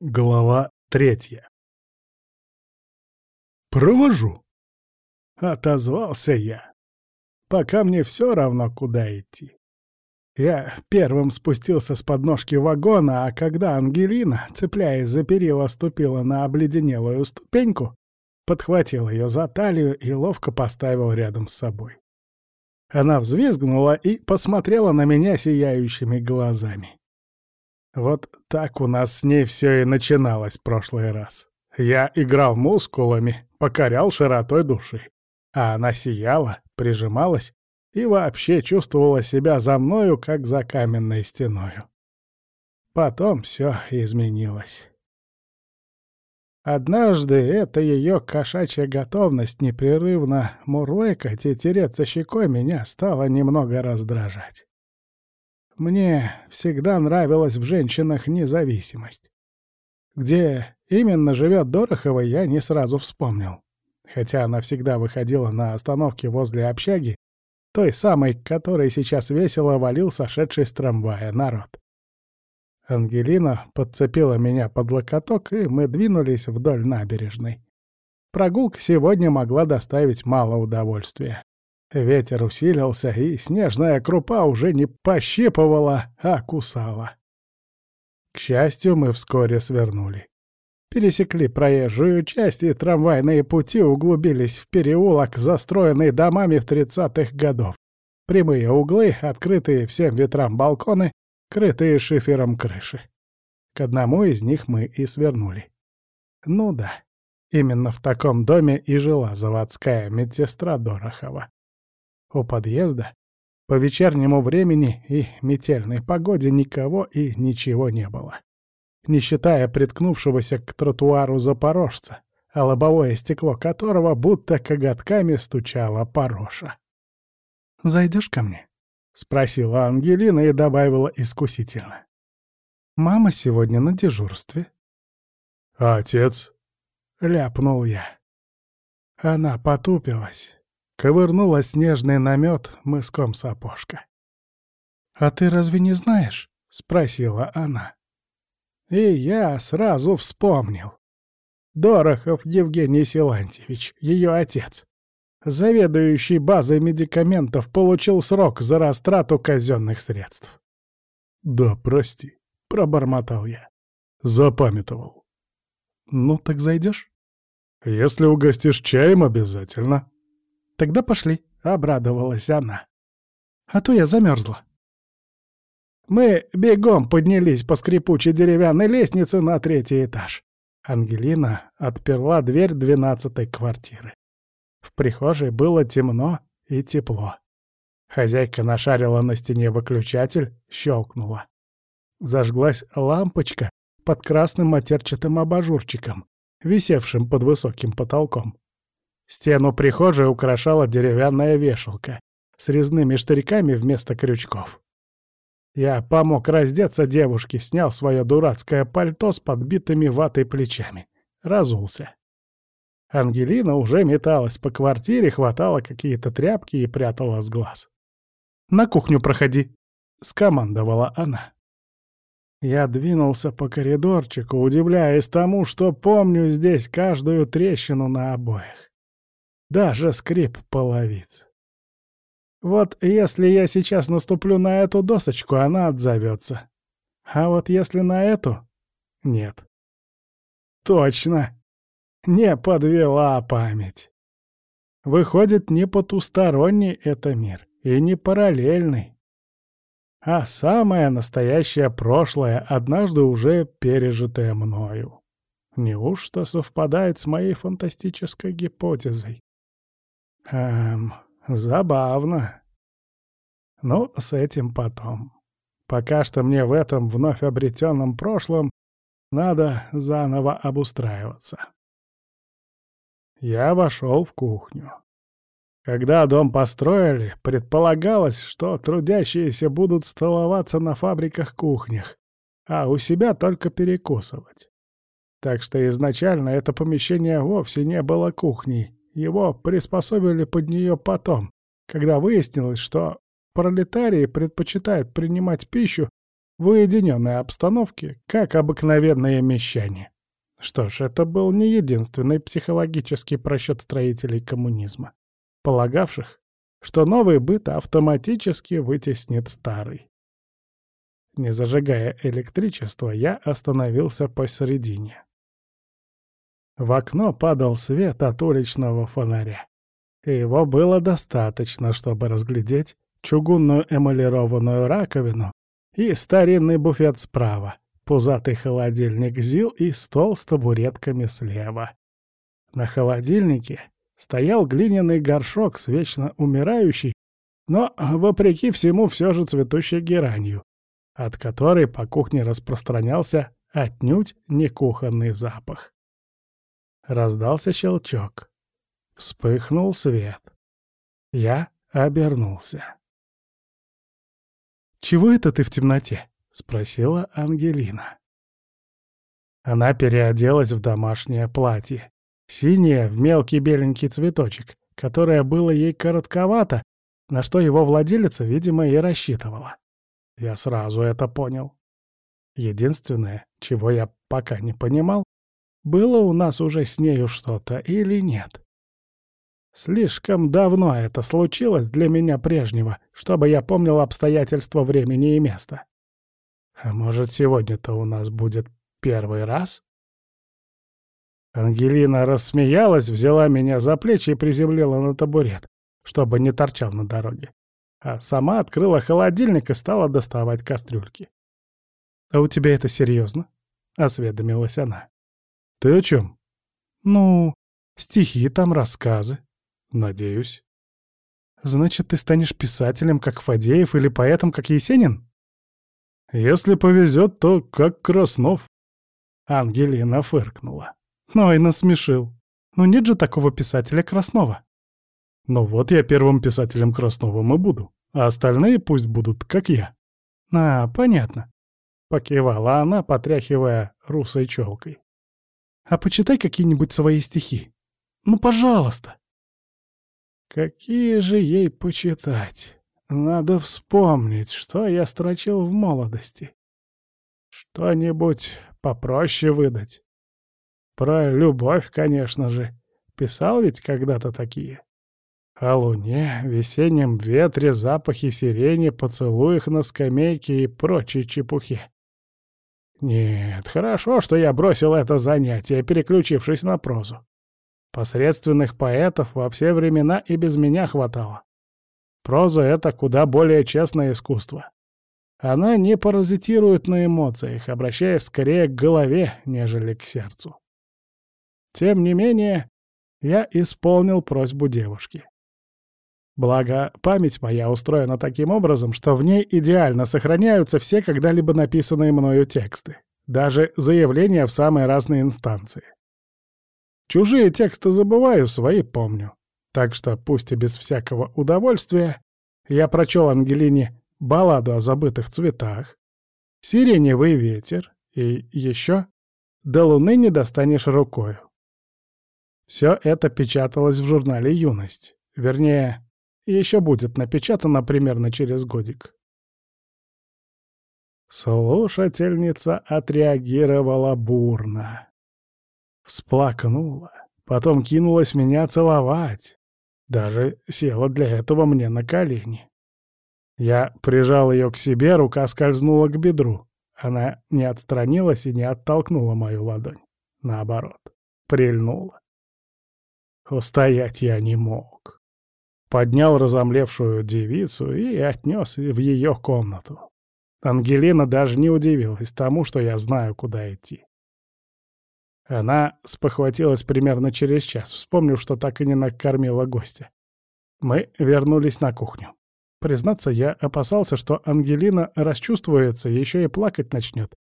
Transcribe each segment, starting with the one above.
Глава третья. «Провожу», — отозвался я. «Пока мне все равно, куда идти». Я первым спустился с подножки вагона, а когда Ангелина, цепляясь за перила, ступила на обледенелую ступеньку, подхватил ее за талию и ловко поставил рядом с собой. Она взвизгнула и посмотрела на меня сияющими глазами. Вот так у нас с ней все и начиналось в прошлый раз. Я играл мускулами, покорял широтой души. А она сияла, прижималась и вообще чувствовала себя за мною, как за каменной стеною. Потом все изменилось. Однажды эта ее кошачья готовность непрерывно мурлыкать и тереться щекой меня стала немного раздражать. Мне всегда нравилась в женщинах независимость. Где именно живет Дорохова, я не сразу вспомнил. Хотя она всегда выходила на остановке возле общаги, той самой, которой сейчас весело валил сошедший с трамвая народ. Ангелина подцепила меня под локоток, и мы двинулись вдоль набережной. Прогулка сегодня могла доставить мало удовольствия. Ветер усилился, и снежная крупа уже не пощипывала, а кусала. К счастью, мы вскоре свернули. Пересекли проезжую часть, и трамвайные пути углубились в переулок, застроенный домами в тридцатых годов. Прямые углы, открытые всем ветрам балконы, крытые шифером крыши. К одному из них мы и свернули. Ну да, именно в таком доме и жила заводская медсестра Дорохова. У подъезда по вечернему времени и метельной погоде никого и ничего не было. Не считая приткнувшегося к тротуару запорожца, а лобовое стекло которого будто коготками стучало пороша. «Зайдешь ко мне?» — спросила Ангелина и добавила искусительно. «Мама сегодня на дежурстве». «А отец?» — ляпнул я. Она потупилась, ковырнула снежный намет мыском сапожка. «А ты разве не знаешь?» — спросила она. И я сразу вспомнил. Дорохов Евгений Силантьевич, ее отец, заведующий базой медикаментов, получил срок за растрату казенных средств. «Да, прости», — пробормотал я. «Запамятовал». «Ну, так зайдешь?» «Если угостишь чаем, обязательно», «Тогда пошли», — обрадовалась она. «А то я замерзла». Мы бегом поднялись по скрипучей деревянной лестнице на третий этаж. Ангелина отперла дверь двенадцатой квартиры. В прихожей было темно и тепло. Хозяйка нашарила на стене выключатель, щелкнула. Зажглась лампочка под красным матерчатым абажурчиком, висевшим под высоким потолком. Стену прихожей украшала деревянная вешалка с резными штырьками вместо крючков. Я помог раздеться девушке, снял свое дурацкое пальто с подбитыми ватой плечами. Разулся. Ангелина уже металась по квартире, хватала какие-то тряпки и прятала с глаз. «На кухню проходи», — скомандовала она. Я двинулся по коридорчику, удивляясь тому, что помню здесь каждую трещину на обоях даже скрип половиц. Вот если я сейчас наступлю на эту досочку, она отзовется. А вот если на эту — нет. Точно. Не подвела память. Выходит, не потусторонний это мир и не параллельный, а самое настоящее прошлое, однажды уже пережитое мною. Неужто совпадает с моей фантастической гипотезой? Эм, забавно. Ну, с этим потом. Пока что мне в этом вновь обретенном прошлом надо заново обустраиваться. Я вошел в кухню. Когда дом построили, предполагалось, что трудящиеся будут столоваться на фабриках-кухнях, а у себя только перекусывать. Так что изначально это помещение вовсе не было кухней, его приспособили под нее потом, когда выяснилось, что пролетарии предпочитают принимать пищу в уединенной обстановке, как обыкновенные мещане. Что ж, это был не единственный психологический просчет строителей коммунизма, полагавших, что новый быт автоматически вытеснит старый. Не зажигая электричество, я остановился посередине. В окно падал свет от уличного фонаря. И его было достаточно, чтобы разглядеть чугунную эмалированную раковину и старинный буфет справа, пузатый холодильник ЗИЛ и стол с табуретками слева. На холодильнике стоял глиняный горшок с вечно умирающей, но, вопреки всему, все же цветущей геранью, от которой по кухне распространялся отнюдь не кухонный запах. Раздался щелчок. Вспыхнул свет. Я обернулся. «Чего это ты в темноте?» — спросила Ангелина. Она переоделась в домашнее платье. Синее, в мелкий беленький цветочек, которое было ей коротковато, на что его владелица, видимо, и рассчитывала. Я сразу это понял. Единственное, чего я пока не понимал, было у нас уже с нею что-то или нет. Слишком давно это случилось для меня прежнего, чтобы я помнил обстоятельства времени и места. А может, сегодня-то у нас будет первый раз? Ангелина рассмеялась, взяла меня за плечи и приземлила на табурет, чтобы не торчал на дороге. А сама открыла холодильник и стала доставать кастрюльки. «А у тебя это серьезно? осведомилась она. «Ты о чем? «Ну, стихи там, рассказы». «Надеюсь». «Значит, ты станешь писателем, как Фадеев, или поэтом, как Есенин?» «Если повезет, то как Краснов». Ангелина фыркнула. «Ой, насмешил. Ну нет же такого писателя Краснова». «Ну вот я первым писателем Красновым и буду, а остальные пусть будут, как я». «А, понятно», — покивала она, потряхивая русой челкой. А почитай какие-нибудь свои стихи. Ну, пожалуйста. Какие же ей почитать? Надо вспомнить, что я строчил в молодости. Что-нибудь попроще выдать. Про любовь, конечно же. Писал ведь когда-то такие. О луне, весеннем ветре, запахе сирени, поцелуях на скамейке и прочей чепухе. Нет, хорошо, что я бросил это занятие, переключившись на прозу. Посредственных поэтов во все времена и без меня хватало. Проза — это куда более честное искусство. Она не паразитирует на эмоциях, обращаясь скорее к голове, нежели к сердцу. Тем не менее, я исполнил просьбу девушки. Благо, память моя устроена таким образом, что в ней идеально сохраняются все когда-либо написанные мною тексты, даже заявления в самые разные инстанции. Чужие тексты забываю, свои помню. Так что, пусть и без всякого удовольствия, я прочел Ангелине балладу о забытых цветах, сиреневый ветер и еще «До луны не достанешь рукою». Все это печаталось в журнале «Юность», вернее, еще будет напечатано примерно через годик. Слушательница отреагировала бурно. Всплакнула, потом кинулась меня целовать. Даже села для этого мне на колени. Я прижал ее к себе, рука скользнула к бедру. Она не отстранилась и не оттолкнула мою ладонь. Наоборот, прильнула. Устоять я не мог поднял разомлевшую девицу и отнес в ее комнату. Ангелина даже не удивилась тому, что я знаю, куда идти. Она спохватилась примерно через час, вспомнив, что так и не накормила гостя. Мы вернулись на кухню. Признаться, я опасался, что Ангелина расчувствуется, еще и плакать начнет.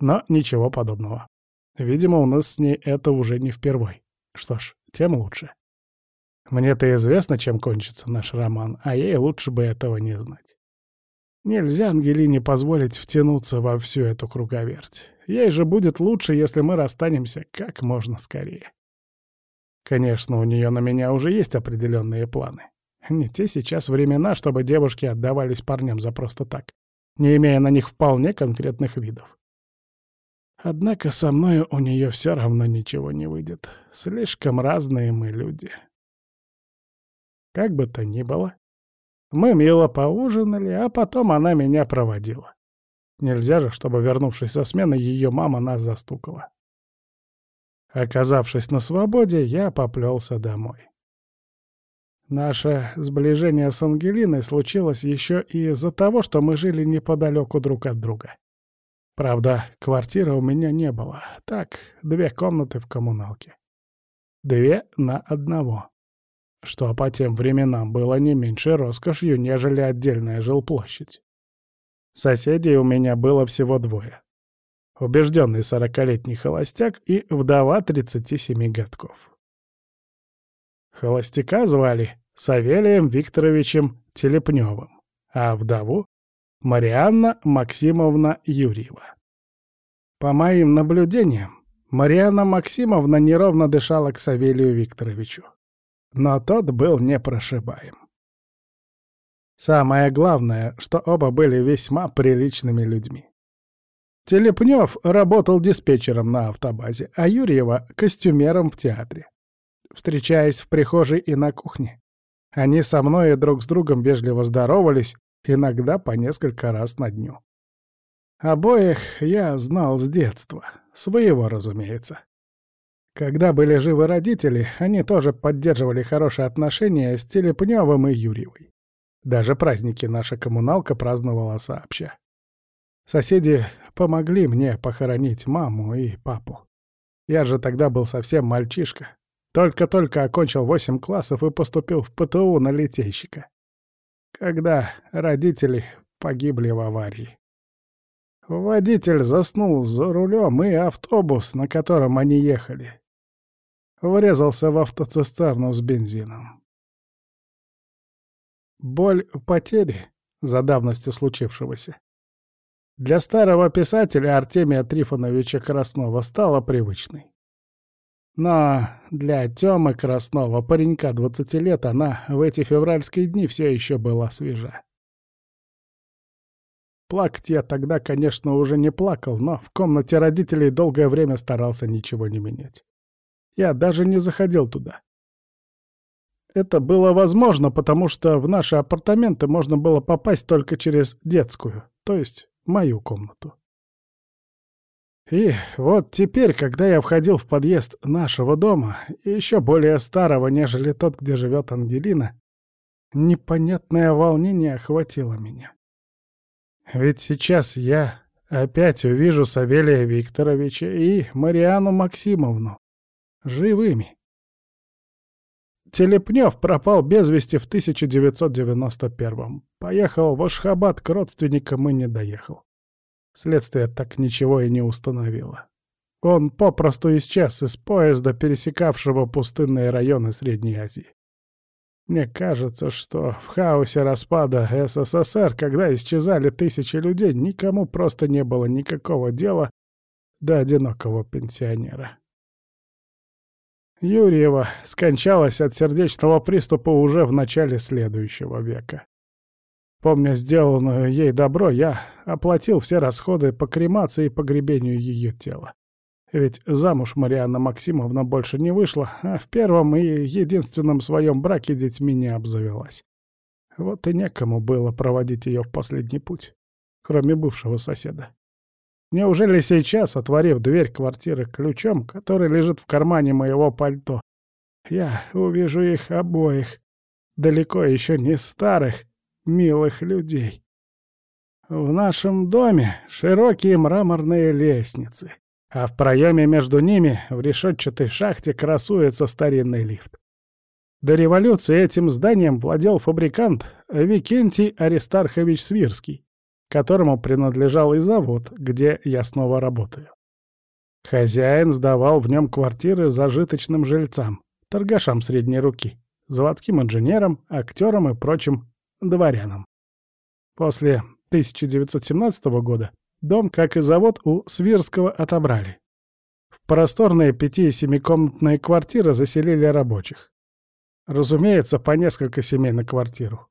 Но ничего подобного. Видимо, у нас с ней это уже не впервой. Что ж, тем лучше. Мне-то известно, чем кончится наш роман, а ей лучше бы этого не знать. Нельзя Ангелине позволить втянуться во всю эту круговерть. Ей же будет лучше, если мы расстанемся как можно скорее. Конечно, у нее на меня уже есть определенные планы. Не те сейчас времена, чтобы девушки отдавались парням за просто так. не имея на них вполне конкретных видов. Однако со мной у нее все равно ничего не выйдет. Слишком разные мы люди. Как бы то ни было, мы мило поужинали, а потом она меня проводила. Нельзя же, чтобы, вернувшись со смены, ее мама нас застукала. Оказавшись на свободе, я поплелся домой. Наше сближение с Ангелиной случилось еще и из-за того, что мы жили неподалеку друг от друга. Правда, квартиры у меня не было. Так, две комнаты в коммуналке. Две на одного. Что по тем временам было не меньше роскошью, нежели отдельная жилплощадь. Соседей у меня было всего двое. Убежденный сорокалетний холостяк и вдова 37 годков. Холостяка звали Савелием Викторовичем Телепневым, а вдову — Марианна Максимовна Юрьева. По моим наблюдениям, Марианна Максимовна неровно дышала к Савелию Викторовичу. Но тот был непрошибаем. Самое главное, что оба были весьма приличными людьми. Телепнев работал диспетчером на автобазе, а Юрьева — костюмером в театре. Встречаясь в прихожей и на кухне, они со мной и друг с другом вежливо здоровались, иногда по несколько раз на дню. Обоих я знал с детства, своего, разумеется. Когда были живы родители, они тоже поддерживали хорошие отношения с Телепнёвым и Юрьевой. Даже праздники наша коммуналка праздновала сообща. Соседи помогли мне похоронить маму и папу. Я же тогда был совсем мальчишка. Только-только окончил восемь классов и поступил в ПТУ на литейщика. Когда родители погибли в аварии. Водитель заснул за рулем, и автобус, на котором они ехали, врезался в автоцистерну с бензином. Боль потери за давностью случившегося для старого писателя Артемия Трифоновича Краснова стала привычной. Но для Тёмы Краснова, паренька 20 лет, она в эти февральские дни все еще была свежа. Плакать я тогда, конечно, уже не плакал, но в комнате родителей долгое время старался ничего не менять. Я даже не заходил туда. Это было возможно, потому что в наши апартаменты можно было попасть только через детскую, то есть мою комнату. И вот теперь, когда я входил в подъезд нашего дома, еще более старого, нежели тот, где живет Ангелина, непонятное волнение охватило меня. Ведь сейчас я опять увижу Савелия Викторовича и Мариану Максимовну живыми. Телепнев пропал без вести в 1991-м. Поехал в Ашхабад к родственникам и не доехал. Следствие так ничего и не установило. Он попросту исчез из поезда, пересекавшего пустынные районы Средней Азии. Мне кажется, что в хаосе распада СССР, когда исчезали тысячи людей, никому просто не было никакого дела до одинокого пенсионера. Юрьева скончалась от сердечного приступа уже в начале следующего века. Помня сделанную ей добро, я оплатил все расходы по кремации и погребению ее тела. Ведь замуж Марианна Максимовна больше не вышла, а в первом и единственном своем браке детьми не обзавелась. Вот и некому было проводить ее в последний путь, кроме бывшего соседа. Неужели сейчас, отворив дверь квартиры ключом, который лежит в кармане моего пальто, я увижу их обоих, далеко еще не старых, милых людей? В нашем доме широкие мраморные лестницы, а в проеме между ними в решетчатой шахте красуется старинный лифт. До революции этим зданием владел фабрикант Викентий Аристархович Свирский, которому принадлежал и завод, где я снова работаю. Хозяин сдавал в нем квартиры зажиточным жильцам, торгашам средней руки, заводским инженерам, актерам и прочим дворянам. После 1917 года Дом, как и завод, у Свирского отобрали. В просторные пяти- и семикомнатные квартиры заселили рабочих. Разумеется, по несколько семей на квартиру.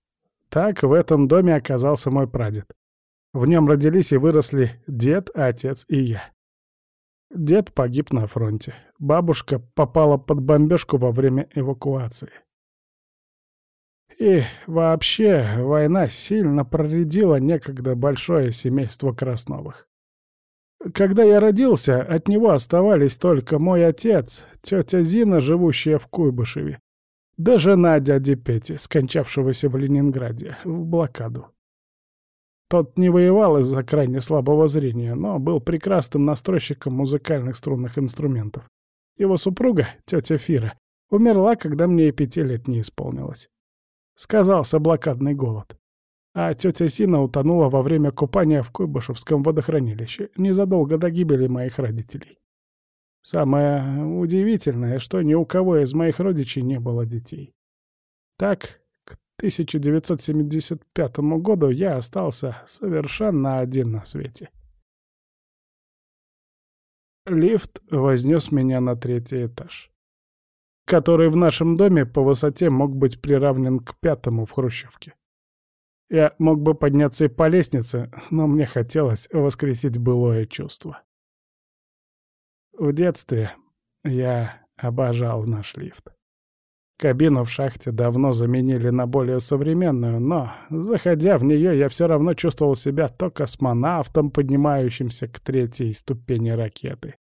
Так в этом доме оказался мой прадед. В нем родились и выросли дед, отец и я. Дед погиб на фронте. Бабушка попала под бомбежку во время эвакуации. И вообще, война сильно проредила некогда большое семейство Красновых. Когда я родился, от него оставались только мой отец, тетя Зина, живущая в Куйбышеве, да жена дяди Пети, скончавшегося в Ленинграде, в блокаду. Тот не воевал из-за крайне слабого зрения, но был прекрасным настройщиком музыкальных струнных инструментов. Его супруга, тетя Фира, умерла, когда мне и пяти лет не исполнилось. Сказался блокадный голод. А тетя Сина утонула во время купания в Куйбышевском водохранилище, незадолго до гибели моих родителей. Самое удивительное, что ни у кого из моих родичей не было детей. Так, 1975 году я остался совершенно один на свете. Лифт вознес меня на третий этаж, который в нашем доме по высоте мог быть приравнен к пятому в Хрущевке. Я мог бы подняться и по лестнице, но мне хотелось воскресить былое чувство. В детстве я обожал наш лифт. Кабину в шахте давно заменили на более современную, но, заходя в нее, я все равно чувствовал себя то космонавтом, поднимающимся к третьей ступени ракеты,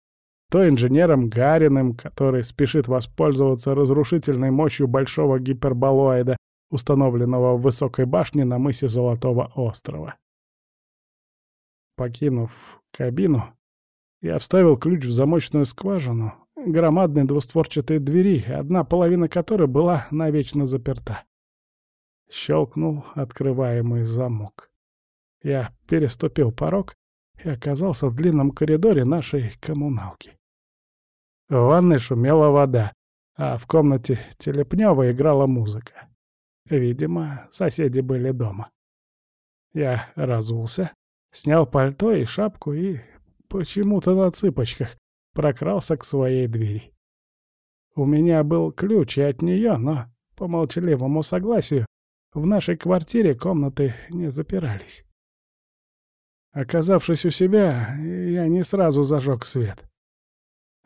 то инженером Гариным, который спешит воспользоваться разрушительной мощью большого гиперболоида, установленного в высокой башне на мысе Золотого острова. Покинув кабину, я вставил ключ в замочную скважину громадной двустворчатой двери, одна половина которой была навечно заперта. Щелкнул открываемый замок. Я переступил порог и оказался в длинном коридоре нашей коммуналки. В ванной шумела вода, а в комнате Телепнева играла музыка. Видимо, соседи были дома. Я разулся, снял пальто и шапку и почему-то на цыпочках, прокрался к своей двери. У меня был ключ и от нее, но, по молчаливому согласию, в нашей квартире комнаты не запирались. Оказавшись у себя, я не сразу зажег свет.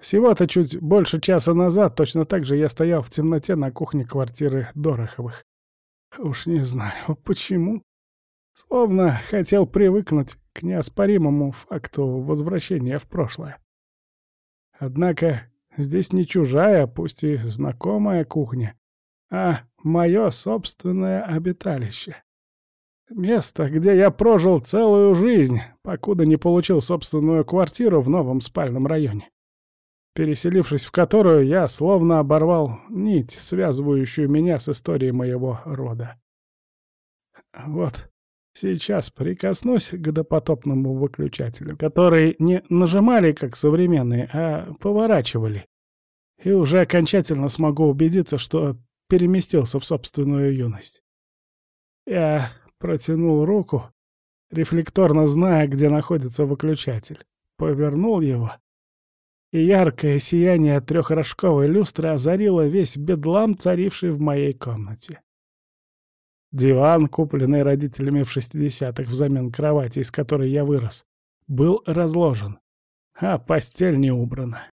Всего-то чуть больше часа назад точно так же я стоял в темноте на кухне квартиры Дороховых. Уж не знаю, почему. Словно хотел привыкнуть к неоспоримому факту возвращения в прошлое. Однако здесь не чужая, пусть и знакомая кухня, а мое собственное обиталище. Место, где я прожил целую жизнь, покуда не получил собственную квартиру в новом спальном районе. Переселившись в которую, я словно оборвал нить, связывающую меня с историей моего рода. Вот Сейчас прикоснусь к допотопному выключателю, который не нажимали, как современные, а поворачивали. И уже окончательно смогу убедиться, что переместился в собственную юность. Я протянул руку, рефлекторно зная, где находится выключатель. Повернул его, и яркое сияние трехрожковой люстры озарило весь бедлам, царивший в моей комнате. Диван, купленный родителями в 60-х взамен кровати, из которой я вырос, был разложен, а постель не убрана.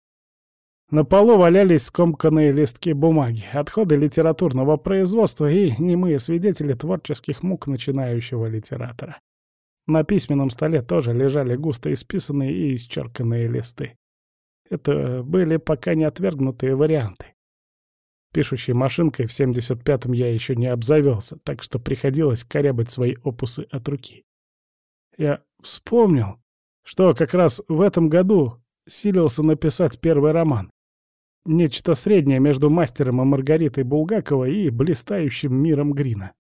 На полу валялись скомканные листки бумаги, отходы литературного производства и немые свидетели творческих мук начинающего литератора. На письменном столе тоже лежали густо исписанные и исчерканные листы. Это были пока не отвергнутые варианты. Пишущей машинкой в 75-м я еще не обзавелся, так что приходилось корябать свои опусы от руки. Я вспомнил, что как раз в этом году силился написать первый роман. Нечто среднее между мастером и Маргаритой Булгаковой и блистающим миром Грина.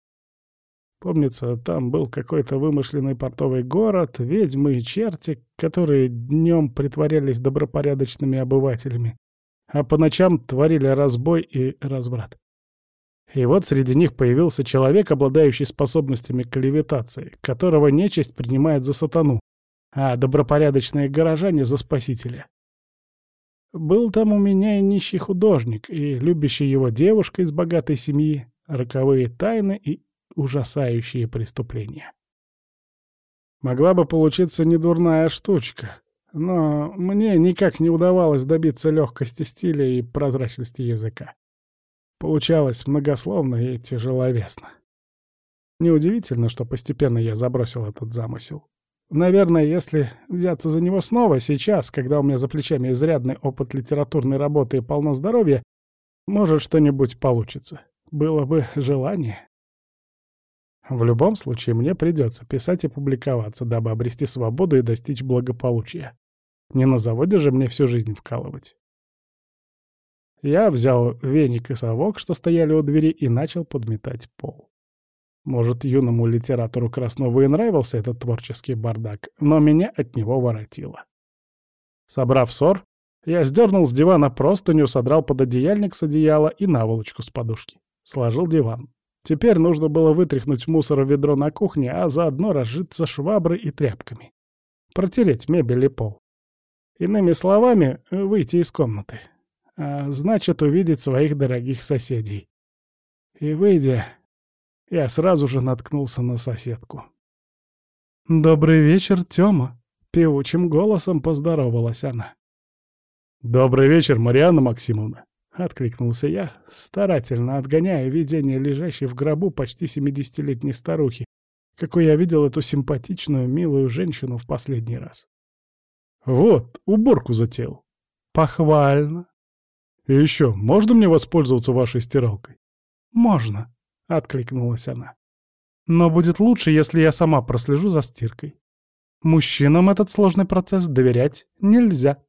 Помнится, там был какой-то вымышленный портовый город, ведьмы и черти, которые днем притворялись добропорядочными обывателями, а по ночам творили разбой и разврат. И вот среди них появился человек, обладающий способностями к левитации, которого нечисть принимает за сатану, а добропорядочные горожане — за спасителя. Был там у меня и нищий художник, и любящая его девушка из богатой семьи, роковые тайны и ужасающие преступления. Могла бы получиться недурная штучка, но мне никак не удавалось добиться легкости стиля и прозрачности языка. Получалось многословно и тяжеловесно. Неудивительно, что постепенно я забросил этот замысел. Наверное, если взяться за него снова сейчас, когда у меня за плечами изрядный опыт литературной работы и полно здоровья, может, что-нибудь получится. Было бы желание. В любом случае, мне придется писать и публиковаться, дабы обрести свободу и достичь благополучия. Не на заводе же мне всю жизнь вкалывать. Я взял веник и совок, что стояли у двери, и начал подметать пол. Может, юному литератору Краснову и нравился этот творческий бардак, но меня от него воротило. Собрав ссор, я сдернул с дивана простыню, содрал пододеяльник с одеяла и наволочку с подушки. Сложил диван. Теперь нужно было вытряхнуть мусор в ведро на кухне, а заодно разжиться шваброй и тряпками. Протереть мебель и пол. Иными словами, выйти из комнаты. А значит, увидеть своих дорогих соседей. И выйдя, я сразу же наткнулся на соседку. «Добрый вечер, Тёма!» — певучим голосом поздоровалась она. «Добрый вечер, Марианна Максимовна!» — откликнулся я, старательно отгоняя видение лежащей в гробу почти семидесятилетней старухи, какой я видел эту симпатичную, милую женщину в последний раз. «Вот, уборку затеял». «Похвально». «И еще, можно мне воспользоваться вашей стиралкой?» «Можно», — откликнулась она. «Но будет лучше, если я сама прослежу за стиркой. Мужчинам этот сложный процесс доверять нельзя».